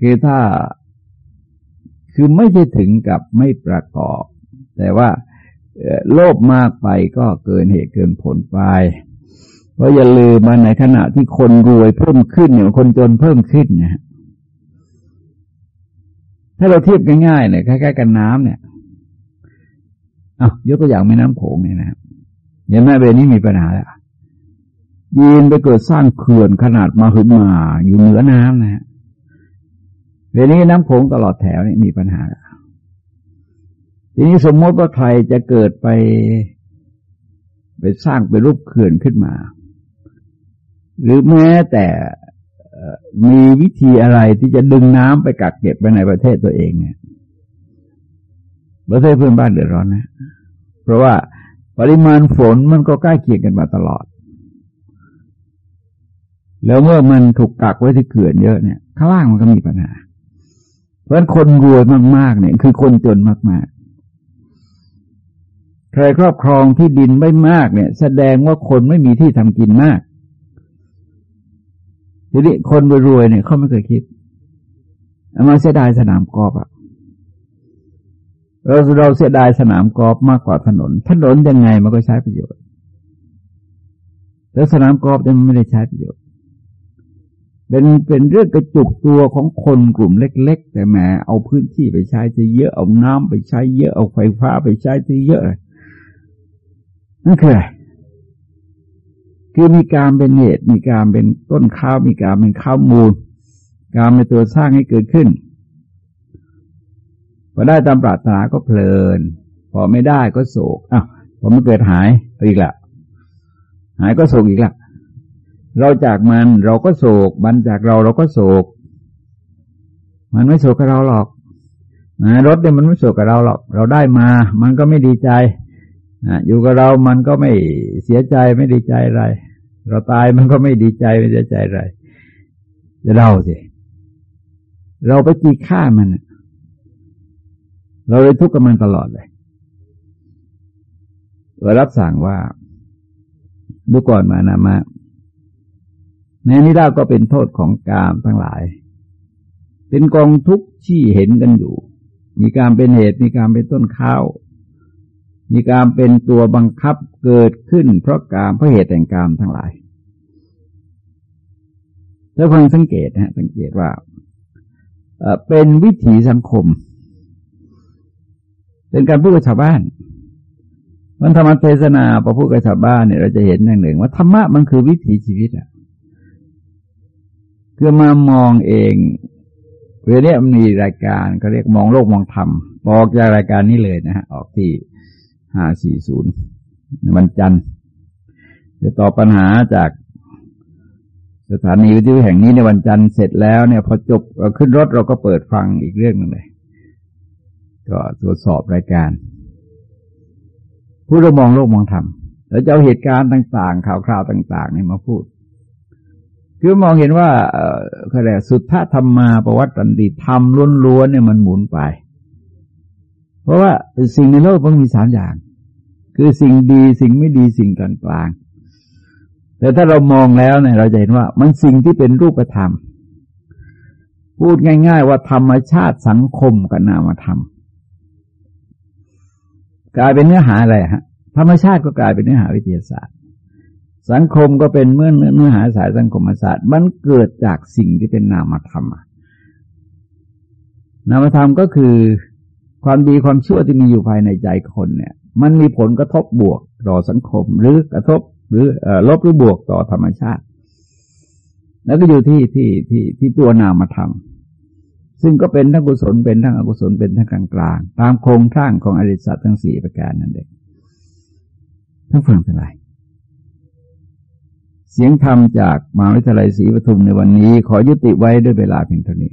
คือถ้าคือไม่ใช่ถึงกับไม่ประกอบ แต่ว่าโลภมากไปก็เกินเหตุเกินผลไปเพราะอย่าลืมมาในขณะที่คนรวยเพิ่มขึ้นเนี่ยคนจนเพิ่มขึ้นเนี่ย ถ้าเราเทียบง่ายๆเนี่ยคล้ายๆกันน้ำเนี่ยอ้าวยกตัวอย่างแม่น้ำโขงเนี่ยนะเห็นไหมเบนี้มีปัญหาแล้วยีนไปเกิดสร้างเขื่อนขนาดมาหึมาอยู่เหนือน้ำนะฮะเวนี้น้ำโขงตลอดแถวนี่มีปัญหาแล้วทีนี้สมมติว่าใครจะเกิดไป ไปสร้างเป็นรูปเขื่อนขึ้นมา หรือแม้แต่ มีวิธีอะไรที่จะดึงน้ำไปกักเก็บไว้ในประเทศตัวเองเนี่ยประเทศเพื่อนบ้านเดือดร้อนนะ เพราะว่าปริมาณฝนมันก็ใกล้เคียงกันมาตลอด แล้วเมื่อมันถูกกักไว้ที่เขื่อนเยอะเนี่ย ข้างล่างมันก็มีปัญหา เพราะฉะนั้นคนรวยมากๆเนี่ย คือคนจนมากๆ ใครครอบครองที่ดินไม่มากเนี่ย แสดงว่าคนไม่มีที่ทำกินมาก ทีนี้คนรวยๆเนี่ยเขาไม่เคยคิดมาเสียดายสนามกอล์ฟอะเราเราเสียดายสนามกอล์ฟมากกว่าถนน ถนนยังไงมันก็ใช้ประโยชน์แต่สนามกอล์ฟมันไม่ได้ใช้ประโยชน์ เป็นเป็นเรื่องกระจุกตัวของคนกลุ่มเล็ก ๆ แต่แหมเอาพื้นที่ไปใช้จะเยอะเอาน้ำไปใช้เยอะเอาไฟฟ้าไปใช้จะเยอะนั่นคืออะไร คือมีการเป็นเหตุ มีการเป็นต้นข้าว มีการเป็นข้าวมูล การเป็นตัวสร้างให้เกิดขึ้นพอได้ตามปรารถนาก็เพลิน พอไม่ได้ก็โศกอ้าวพอมันเกิดหายอีกละหายก็โศกอีกละเราจากมันเราก็โศกมันจากเราเราก็โศก มันไม่โศกกับเราหรอกนะรถเนี่ยมันไม่โศกกับเราหรอก เราได้มา มันก็ไม่ดีใจนะอยู่กับเรามันก็ไม่เสียใจไม่ดีใจอะไร เราตายมันก็ไม่ดีใจไม่เสียใจอะไรจะเราสิเราไปจีฆ่ามัน เราเลยทุกข์กับมันตลอดเลยเรารับสั่งว่าดูก่อนมานามาในนี้ได้ก็เป็นโทษของกามทั้งหลาย เป็นกองทุกข์ที่เห็นกันอยู่ มีการเป็นเหตุมีการเป็นต้นข้าว มีการเป็นตัวบังคับเกิดขึ้น เพราะกามเพราะเหตุแห่งกามทั้งหลาย แล้วพังสังเกตนะสังเกตว่าเป็นวิถีสังคม เป็นการพูดกับชาวบ้าน มันธรรมเทศนาพอพูดกับชาวบ้านเนี่ยเราจะเห็นอย่างหนึ่ง ว่าธรรมะมันคือวิถีชีวิตอะคือมามองเองเรื่องนี้มันมีรายการเขาเรียกมองโลกมองธรรมออกจากรายการนี้เลยนะฮะออกที่ ห้าสี่ศูนย์ในวันจันทร์จะตอบปัญหาจากสถานีวิทยุแห่งนี้ในวันจันทร์เสร็จแล้วเนี่ยพอจบเราขึ้นรถเราก็เปิดฟังอีกเรื่องหนึ่งเลย ก็ตรวจสอบรายการผู้เรามองโลกมองธรรมแล้วจะเอาเหตุการณ์ต่าง ๆ ข่าวคราวต่างๆนี่มาพูด คือมองเห็นว่าเอออะไรสุทธธรรมมาประวัติตันดีธรรมล้วนๆเนี่ยมันหมุนไป เพราะว่าสิ่งในโลกมันมีสามอย่าง คือสิ่งดีสิ่งไม่ดีสิ่งกลางๆแต่ถ้าเรามองแล้วเนี่ยเราจะเห็นว่ามันสิ่งที่เป็นรูปธรรม พูดง่าย ๆ ว่าธรรมชาติสังคมกับนามธรรม กลายเป็นเนื้อหาอะไรฮะ ธรรมชาติก็กลายเป็นเนื้อหาวิทยาศาสตร์ สังคมก็เป็นเมื่อเนื้อหาสายสังคมศาสตร์ มันเกิดจากสิ่งที่เป็นนามธรรมนามธรรมก็คือ ความดีความชั่วที่มีอยู่ภายในใจคนเนี่ย มันมีผลกระทบบวกต่อสังคม หรือกระทบ หรือลบหรือบวกต่อธรรมชาติ แล้วก็อยู่ที่ที่ที่ที่ตัวนามธรรมซึ่งก็เป็นทั้งกุศลเป็นทั้งอกุศลเป็นทั้งกลางกลางตามโครงสร้างของอริสัตทั้งสี่ประการนั่นเองทั้งฟังเป็นไรเสียงธรรมจากมหาวิทยาลัยศรีปทุมในวันนี้ ขอยุติไว้ด้วยเวลาเพียงเท่านี้